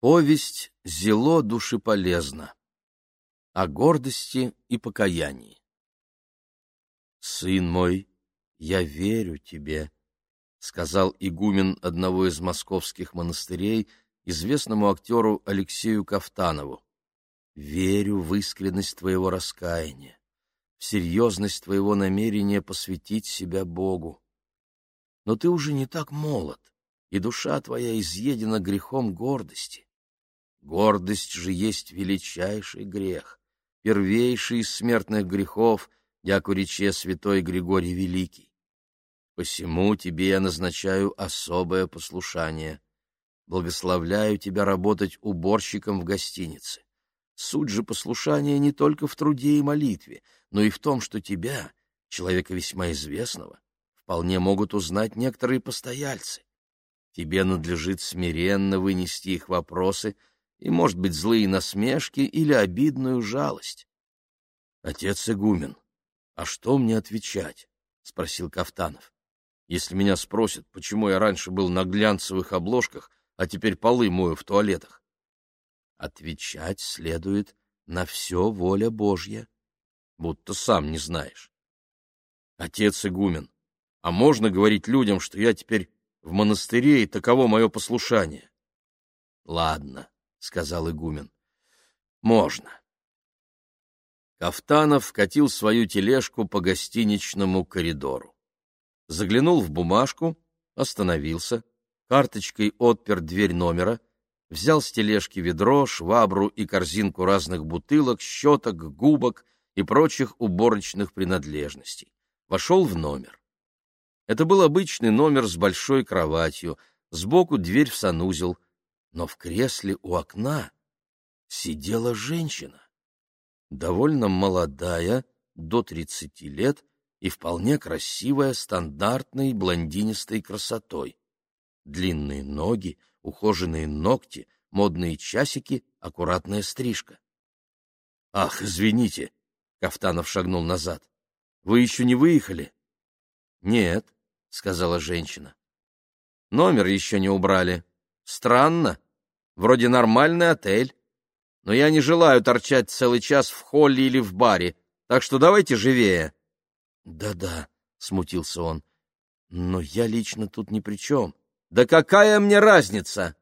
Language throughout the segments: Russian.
Повесть «Зело душеполезно» о гордости и покаянии. «Сын мой, я верю тебе», — сказал игумен одного из московских монастырей известному актеру Алексею Кафтанову. «Верю в искренность твоего раскаяния, в серьезность твоего намерения посвятить себя Богу. Но ты уже не так молод, и душа твоя изъедена грехом гордости. Гордость же есть величайший грех, первейший из смертных грехов, яко святой Григорий Великий. Посему тебе я назначаю особое послушание. Благословляю тебя работать уборщиком в гостинице. Суть же послушания не только в труде и молитве, но и в том, что тебя, человека весьма известного, вполне могут узнать некоторые постояльцы. Тебе надлежит смиренно вынести их вопросы и, может быть, злые насмешки или обидную жалость. — Отец игумен, а что мне отвечать? — спросил Кафтанов. — Если меня спросят, почему я раньше был на глянцевых обложках, а теперь полы мою в туалетах. Отвечать следует на все воля Божья, будто сам не знаешь. Отец игумен, а можно говорить людям, что я теперь в монастыре, и таково мое послушание? Ладно, — сказал игумен. — Можно. Кафтанов катил свою тележку по гостиничному коридору. Заглянул в бумажку, остановился, карточкой отпер дверь номера, взял с тележки ведро, швабру и корзинку разных бутылок, щеток, губок и прочих уборочных принадлежностей. Вошел в номер. Это был обычный номер с большой кроватью, сбоку дверь в санузел — но в кресле у окна сидела женщина, довольно молодая, до тридцати лет, и вполне красивая стандартной блондинистой красотой. Длинные ноги, ухоженные ногти, модные часики, аккуратная стрижка. — Ах, извините, — Кафтанов шагнул назад. — Вы еще не выехали? — Нет, — сказала женщина. — Номер еще не убрали. Странно. Вроде нормальный отель. Но я не желаю торчать целый час в холле или в баре, так что давайте живее. Да — смутился он. — Но я лично тут ни при чем. — Да какая мне разница?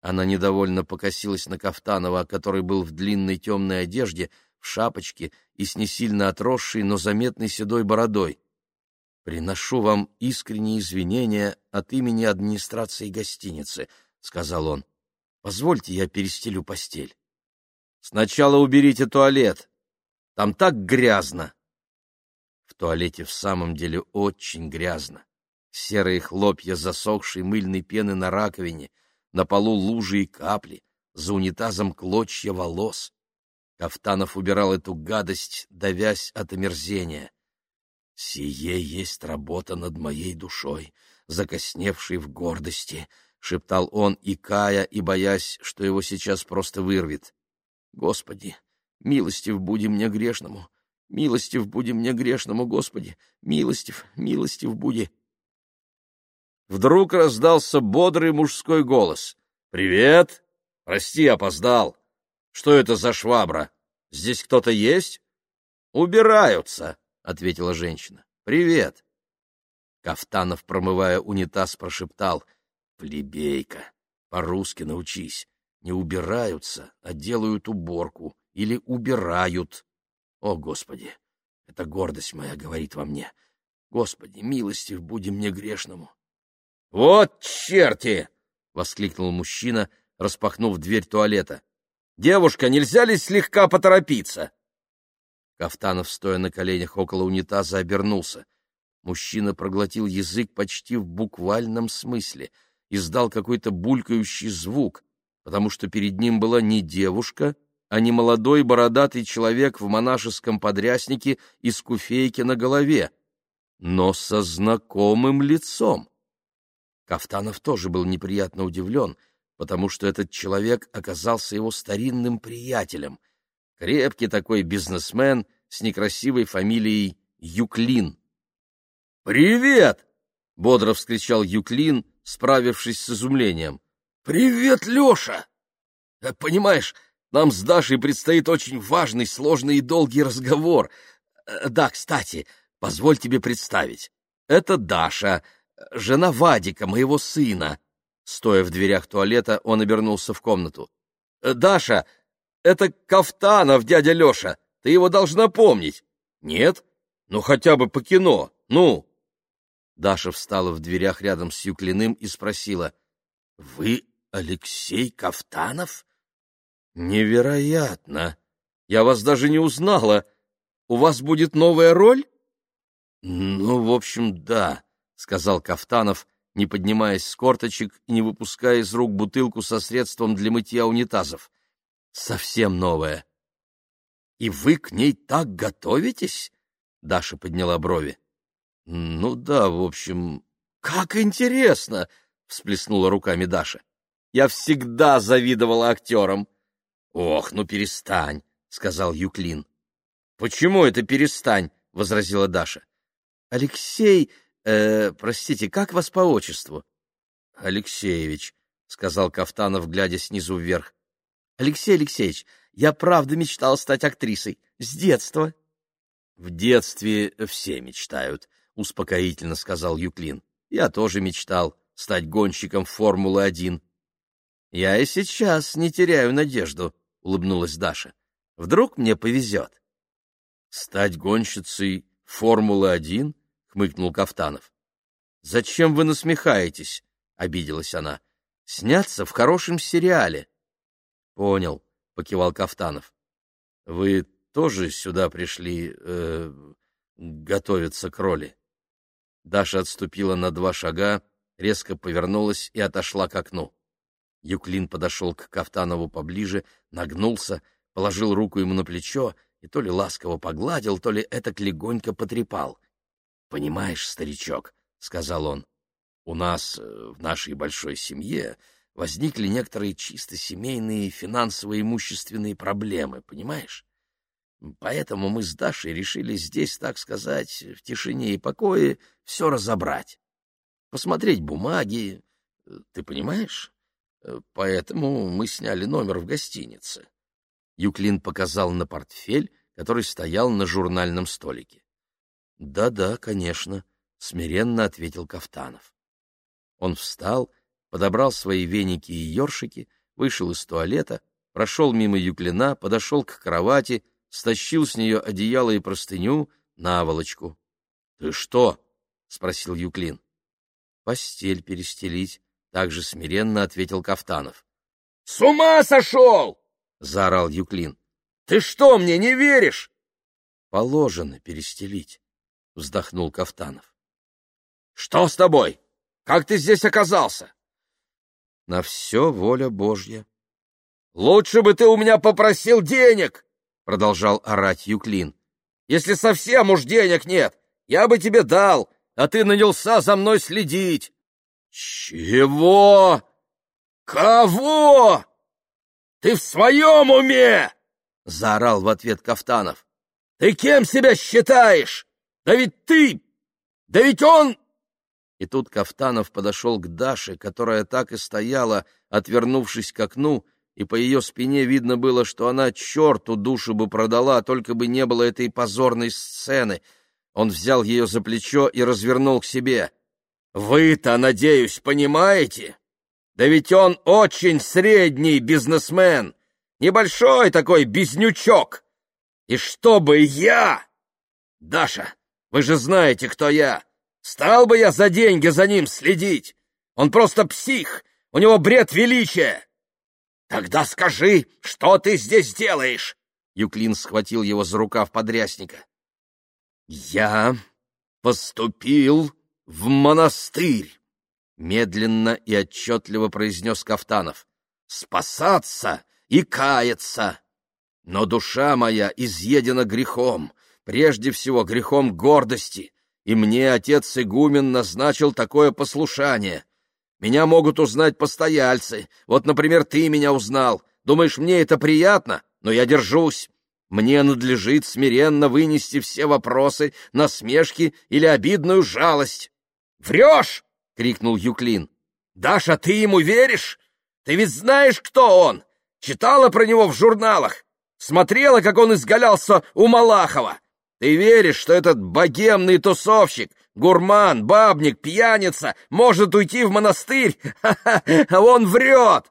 Она недовольно покосилась на Кафтанова, который был в длинной темной одежде, в шапочке и с не сильно отросшей, но заметной седой бородой. «Приношу вам искренние извинения от имени администрации гостиницы», — сказал он. — Позвольте, я перестелю постель. — Сначала уберите туалет. Там так грязно. В туалете в самом деле очень грязно. Серые хлопья засохшей мыльной пены на раковине, на полу лужи и капли, за унитазом клочья волос. Кафтанов убирал эту гадость, давясь от омерзения. «Сие есть работа над моей душой, закосневшей в гордости», — шептал он, икая и боясь, что его сейчас просто вырвет. «Господи, милостив буди мне грешному! Милостив буди мне грешному, Господи! Милостив, милостив буди!» Вдруг раздался бодрый мужской голос. «Привет! Прости, опоздал. Что это за швабра? Здесь кто-то есть?» «Убираются», — ответила женщина. «Привет!» Кафтанов, промывая унитаз, прошептал — Плебейка, по-русски научись. Не убираются, а делают уборку. Или убирают. О, Господи! Это гордость моя говорит во мне. Господи, милостив буди мне грешному. — Вот черти! — воскликнул мужчина, распахнув дверь туалета. — Девушка, нельзя ли слегка поторопиться? Кафтанов, стоя на коленях около унитаза, обернулся. Мужчина проглотил язык почти в буквальном смысле — издал какой-то булькающий звук, потому что перед ним была не девушка, а не молодой бородатый человек в монашеском подряснике и с куфейки на голове, но со знакомым лицом. Кафтанов тоже был неприятно удивлен, потому что этот человек оказался его старинным приятелем, крепкий такой бизнесмен с некрасивой фамилией Юклин. «Привет!» — бодро вскричал Юклин, справившись с изумлением. «Привет, Леша! Понимаешь, нам с Дашей предстоит очень важный, сложный и долгий разговор. Да, кстати, позволь тебе представить. Это Даша, жена Вадика, моего сына. Стоя в дверях туалета, он обернулся в комнату. «Даша, это Кафтанов, дядя Леша. Ты его должна помнить. Нет? Ну, хотя бы по кино. Ну!» Даша встала в дверях рядом с Юклиным и спросила. «Вы Алексей Кафтанов?» «Невероятно! Я вас даже не узнала. У вас будет новая роль?» «Ну, в общем, да», — сказал Кафтанов, не поднимаясь с корточек и не выпуская из рук бутылку со средством для мытья унитазов. «Совсем новая». «И вы к ней так готовитесь?» — Даша подняла брови. «Ну да, в общем...» «Как интересно!» — всплеснула руками Даша. «Я всегда завидовала актерам». «Ох, ну перестань!» — сказал Юклин. «Почему это перестань?» — возразила Даша. «Алексей Э, простите, как вас по отчеству? Алексеевич, сказал Кафтанов, глядя снизу вверх. Алексей Алексеевич, я правда мечтал стать актрисой с детства. В детстве все мечтают, успокоительно сказал Юклин. Я тоже мечтал стать гонщиком Формулы-1. Я и сейчас не теряю надежду, улыбнулась Даша. Вдруг мне повезет. Стать гонщицей Формулы-1? хмыкнул Кафтанов. Зачем вы насмехаетесь? обиделась она. Сняться в хорошем сериале. Понял, покивал Кафтанов. Вы тоже сюда пришли э, готовиться к роли. Даша отступила на два шага, резко повернулась и отошла к окну. Юклин подошел к Кафтанову поближе, нагнулся, положил руку ему на плечо и то ли ласково погладил, то ли это легонько потрепал. Понимаешь, старичок, — сказал он, — у нас, э, в нашей большой семье, возникли некоторые чисто семейные финансово-имущественные проблемы, понимаешь? Поэтому мы с Дашей решили здесь, так сказать, в тишине и покое все разобрать. Посмотреть бумаги, ты понимаешь? Поэтому мы сняли номер в гостинице. Юклин показал на портфель, который стоял на журнальном столике. «Да-да, конечно», — смиренно ответил Кафтанов. Он встал, подобрал свои веники и ёршики, вышел из туалета, прошел мимо Юклина, подошел к кровати, стащил с нее одеяло и простыню, наволочку. — Ты что? — спросил Юклин. — Постель перестелить, — также смиренно ответил Кафтанов. — С ума сошел! — заорал Юклин. — Ты что, мне не веришь? — Положено перестелить. — вздохнул Кафтанов. — Что с тобой? Как ты здесь оказался? — На все воля Божья. — Лучше бы ты у меня попросил денег! — продолжал орать Юклин. — Если совсем уж денег нет, я бы тебе дал, а ты нанялся за мной следить. — Чего? Кого? Ты в своем уме? — заорал в ответ Кафтанов. — Ты кем себя считаешь? Да ведь ты! Да ведь он...» И тут Кафтанов подошел к Даше, которая так и стояла, отвернувшись к окну, и по ее спине видно было, что она черту душу бы продала, только бы не было этой позорной сцены. Он взял ее за плечо и развернул к себе. «Вы-то, надеюсь, понимаете? Да ведь он очень средний бизнесмен, небольшой такой безнючок. И чтобы я... Даша, вы же знаете, кто я. Стал бы я за деньги за ним следить. Он просто псих, у него бред величия. Тогда скажи, что ты здесь делаешь? Юклин схватил его за рукав подрясника. Я поступил в монастырь, медленно и отчетливо произнес Кафтанов. Спасаться и каяться. Но душа моя изъедена грехом, прежде всего грехом гордости, и мне отец игумен назначил такое послушание. Меня могут узнать постояльцы, вот, например, ты меня узнал. Думаешь, мне это приятно? Но я держусь. Мне надлежит смиренно вынести все вопросы, насмешки или обидную жалость. «Врешь!» — крикнул Юклин. «Даша, ты ему веришь? Ты ведь знаешь, кто он? Читала про него в журналах? Смотрела, как он изгалялся у Малахова? Ты веришь, что этот богемный тусовщик, гурман, бабник, пьяница может уйти в монастырь? А он врет!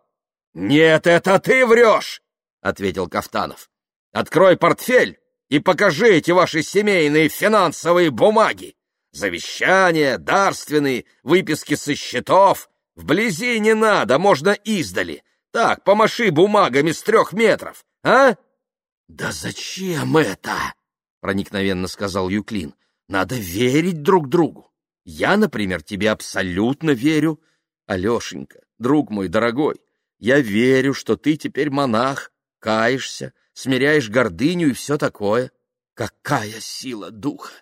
Нет, это ты врешь, — ответил Кафтанов. Открой портфель и покажи эти ваши семейные финансовые бумаги. Завещания, дарственные, выписки со счетов. Вблизи не надо, можно издали. Так, помаши бумагами с трех метров, а? — Да зачем это? — проникновенно сказал Юклин. — Надо верить друг другу. Я, например, тебе абсолютно верю. Алешенька, друг мой дорогой, я верю, что ты теперь монах, каешься, смиряешь гордыню и все такое. Какая сила духа!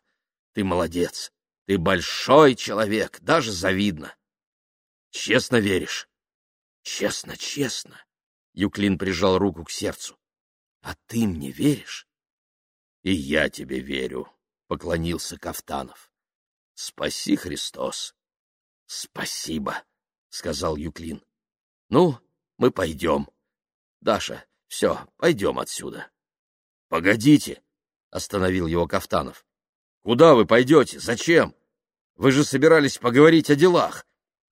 Ты молодец, ты большой человек, даже завидно. Честно веришь? Честно, честно. Юклин прижал руку к сердцу. А ты мне веришь? И я тебе верю, поклонился Кафтанов. Спаси, Христос. Спасибо, сказал Юклин. Ну, мы пойдем. Даша, все, пойдем отсюда. Погодите, остановил его Кафтанов. Куда вы пойдете? Зачем? Вы же собирались поговорить о делах.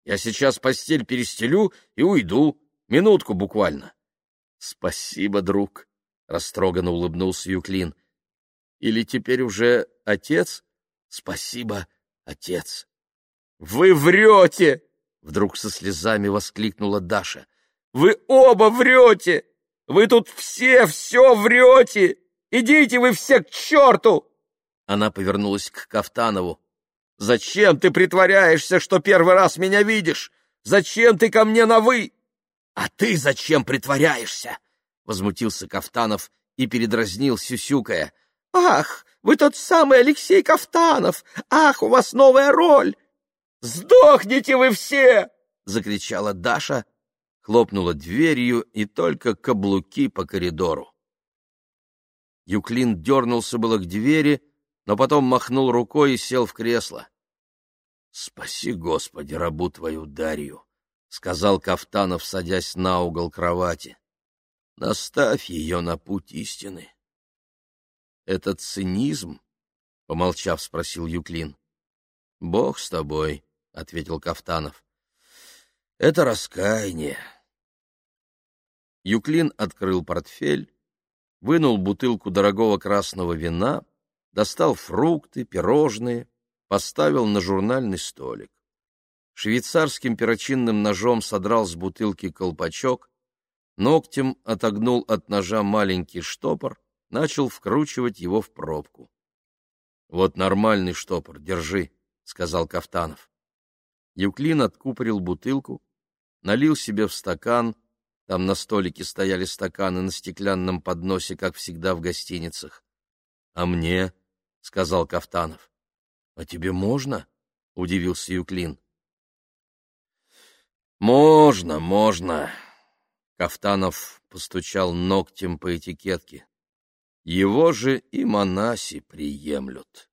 Я сейчас постель перестелю и уйду. Минутку буквально. Спасибо, друг, растроганно улыбнулся Юклин. Или теперь уже отец? Спасибо, отец. Вы врете! Вдруг со слезами воскликнула Даша. Вы оба врете! Вы тут все все врете! Идите вы все к черту!» Она повернулась к Кафтанову. «Зачем ты притворяешься, что первый раз меня видишь? Зачем ты ко мне на «вы»?» «А ты зачем притворяешься?» — возмутился Кафтанов и передразнил, сюсюкая. «Ах, вы тот самый Алексей Кафтанов! Ах, у вас новая роль!» «Сдохните вы все!» — закричала Даша, хлопнула дверью и только каблуки по коридору. Юклин дернулся было к двери, но потом махнул рукой и сел в кресло. — Спаси, Господи, рабу твою Дарью, — сказал Кафтанов, садясь на угол кровати. — Наставь ее на путь истины. — Это цинизм? — помолчав, спросил Юклин. — Бог с тобой, — ответил Кафтанов. — Это раскаяние. Юклин открыл портфель, вынул бутылку дорогого красного вина, достал фрукты, пирожные, поставил на журнальный столик. Швейцарским перочинным ножом содрал с бутылки колпачок, ногтем отогнул от ножа маленький штопор, начал вкручивать его в пробку. — Вот нормальный штопор, держи, — сказал Кафтанов. Юклин откупорил бутылку, налил себе в стакан, там на столике стояли стаканы на стеклянном подносе, как всегда в гостиницах. — А мне? — сказал Кафтанов. — А тебе можно? — удивился Юклин. — Можно, можно. Кафтанов постучал ногтем по этикетке. Его же и монаси приемлют.